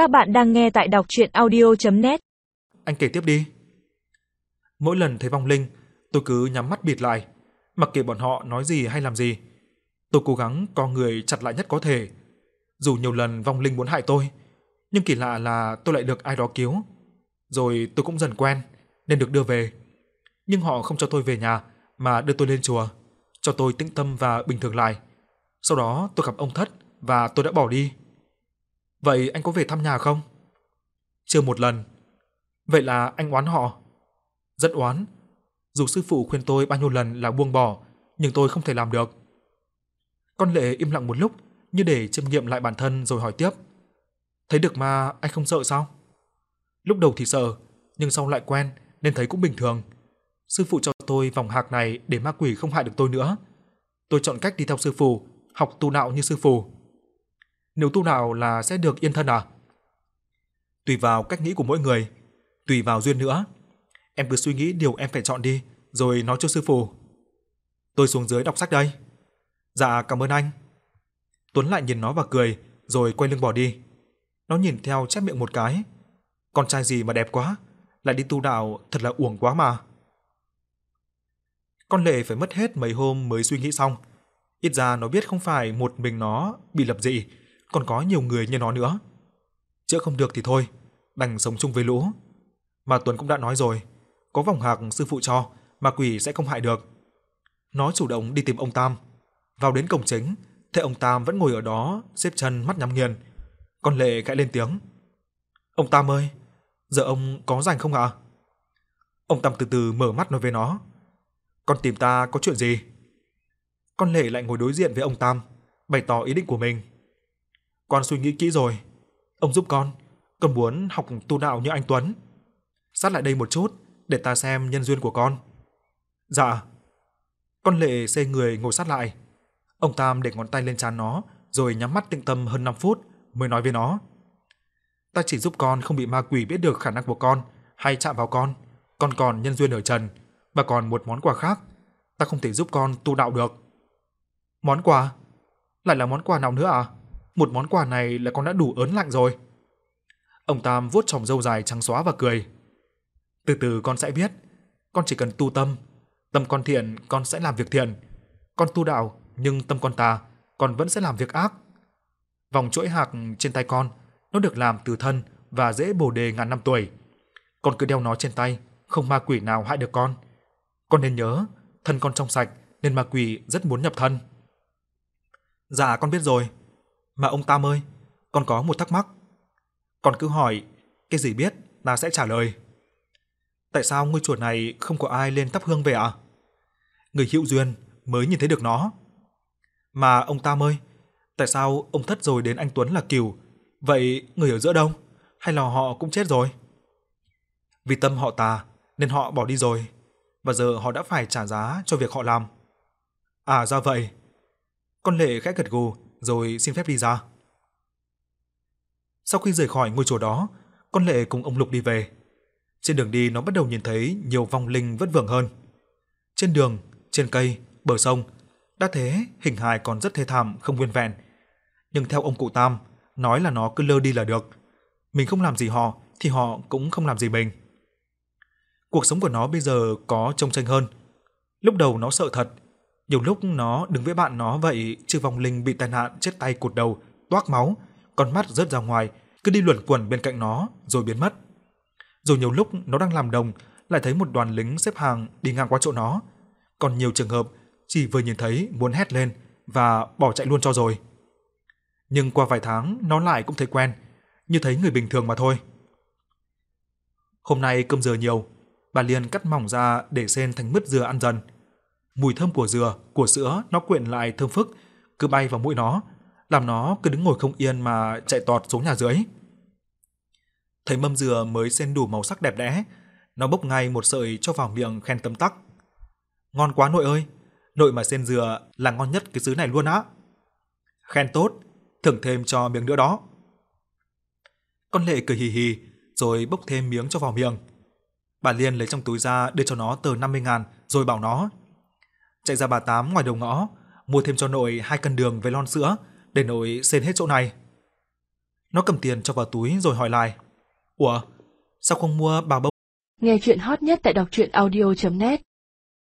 Các bạn đang nghe tại đọc audio net Anh kể tiếp đi. Mỗi lần thấy vong linh, tôi cứ nhắm mắt bịt lại, mặc kệ bọn họ nói gì hay làm gì. Tôi cố gắng co người chặt lại nhất có thể. Dù nhiều lần vong linh muốn hại tôi, nhưng kỳ lạ là tôi lại được ai đó cứu. Rồi tôi cũng dần quen, nên được đưa về. Nhưng họ không cho tôi về nhà, mà đưa tôi lên chùa, cho tôi tĩnh tâm và bình thường lại. Sau đó tôi gặp ông thất và tôi đã bỏ đi. Vậy anh có về thăm nhà không? Chưa một lần. Vậy là anh oán họ? Rất oán. Dù sư phụ khuyên tôi bao nhiêu lần là buông bỏ, nhưng tôi không thể làm được. Con lệ im lặng một lúc, như để chiêm nghiệm lại bản thân rồi hỏi tiếp. Thấy được ma anh không sợ sao? Lúc đầu thì sợ, nhưng sau lại quen nên thấy cũng bình thường. Sư phụ cho tôi vòng hạc này để ma quỷ không hại được tôi nữa. Tôi chọn cách đi theo sư phụ, học tu đạo như sư phụ. Nếu tu đạo là sẽ được yên thân à? Tùy vào cách nghĩ của mỗi người, tùy vào duyên nữa. Em cứ suy nghĩ điều em phải chọn đi, rồi nói cho sư phụ. Tôi xuống dưới đọc sách đây. Dạ cảm ơn anh. Tuấn lại nhìn nó và cười, rồi quay lưng bỏ đi. Nó nhìn theo chép miệng một cái. Con trai gì mà đẹp quá, lại đi tu đạo thật là uổng quá mà. Con lệ phải mất hết mấy hôm mới suy nghĩ xong. Ít ra nó biết không phải một mình nó bị lập dị, còn có nhiều người như nó nữa. Chữa không được thì thôi, đành sống chung với lũ. Mà Tuấn cũng đã nói rồi, có vòng hạc sư phụ cho, mà quỷ sẽ không hại được. Nó chủ động đi tìm ông Tam. Vào đến cổng chính, thấy ông Tam vẫn ngồi ở đó, xếp chân mắt nhắm nghiền. Con Lệ gãi lên tiếng. Ông Tam ơi, giờ ông có rảnh không ạ? Ông Tam từ từ mở mắt nói với nó. Con tìm ta có chuyện gì? Con Lệ lại ngồi đối diện với ông Tam, bày tỏ ý định của mình. Con suy nghĩ kỹ rồi. Ông giúp con, con muốn học tu đạo như anh Tuấn. Sát lại đây một chút để ta xem nhân duyên của con. Dạ. Con Lệ xê người ngồi sát lại. Ông Tam để ngón tay lên trán nó, rồi nhắm mắt tĩnh tâm hơn 5 phút mới nói với nó. Ta chỉ giúp con không bị ma quỷ biết được khả năng của con hay chạm vào con, con còn nhân duyên ở trần và còn một món quà khác, ta không thể giúp con tu đạo được. Món quà? Lại là món quà nào nữa à? Một món quà này là con đã đủ ớn lạnh rồi. Ông Tam vuốt chòm râu dài trắng xóa và cười. Từ từ con sẽ biết, con chỉ cần tu tâm, tâm con thiện con sẽ làm việc thiện, con tu đạo nhưng tâm con tà, con vẫn sẽ làm việc ác. Vòng chuỗi hạc trên tay con, nó được làm từ thân và dễ bồ đề ngàn năm tuổi. Con cứ đeo nó trên tay, không ma quỷ nào hại được con. Con nên nhớ, thân con trong sạch nên ma quỷ rất muốn nhập thân. Dạ con biết rồi. Mà ông Tam ơi, con có một thắc mắc. Con cứ hỏi, cái gì biết, ta sẽ trả lời. Tại sao ngôi chùa này không có ai lên thắp hương về ạ? À? Người hữu duyên mới nhìn thấy được nó. Mà ông Tam ơi, tại sao ông thất rồi đến anh Tuấn là Kiều, vậy người ở giữa đâu? Hay là họ cũng chết rồi? Vì tâm họ tà nên họ bỏ đi rồi, và giờ họ đã phải trả giá cho việc họ làm. À ra vậy. Con Lệ khẽ gật gù rồi xin phép đi ra. Sau khi rời khỏi ngôi chùa đó, con Lệ cùng ông Lục đi về. Trên đường đi nó bắt đầu nhìn thấy nhiều vong linh vất vưởng hơn. Trên đường, trên cây, bờ sông, đã thế hình hài còn rất thê thảm không nguyên vẹn. Nhưng theo ông cụ Tam, nói là nó cứ lơ đi là được. Mình không làm gì họ thì họ cũng không làm gì mình. Cuộc sống của nó bây giờ có trông tranh hơn. Lúc đầu nó sợ thật, nhiều lúc nó đứng với bạn nó vậy, trừ vong linh bị tai nạn chết tay cụt đầu, toác máu, con mắt rớt ra ngoài, cứ đi luẩn quẩn bên cạnh nó rồi biến mất. Rồi nhiều lúc nó đang làm đồng, lại thấy một đoàn lính xếp hàng đi ngang qua chỗ nó. Còn nhiều trường hợp chỉ vừa nhìn thấy muốn hét lên và bỏ chạy luôn cho rồi. Nhưng qua vài tháng nó lại cũng thấy quen, như thấy người bình thường mà thôi. Hôm nay cơm dừa nhiều, bà Liên cắt mỏng ra để xên thành mứt dừa ăn dần. Mùi thơm của dừa, của sữa nó quyện lại thơm phức, cứ bay vào mũi nó, làm nó cứ đứng ngồi không yên mà chạy tọt xuống nhà dưới. Thấy mâm dừa mới xen đủ màu sắc đẹp đẽ, nó bốc ngay một sợi cho vào miệng khen tấm tắc. Ngon quá nội ơi, nội mà xen dừa là ngon nhất cái xứ này luôn á. Khen tốt, thưởng thêm cho miếng nữa đó. Con lệ cười hì hì, rồi bốc thêm miếng cho vào miệng. Bà Liên lấy trong túi ra đưa cho nó tờ 50 ngàn rồi bảo nó. Chạy ra bà Tám ngoài đầu ngõ, mua thêm cho nội hai cân đường với lon sữa để nội xên hết chỗ này. Nó cầm tiền cho vào túi rồi hỏi lại. Ủa, sao không mua bà bông? Nghe chuyện hot nhất tại đọc truyện audio.net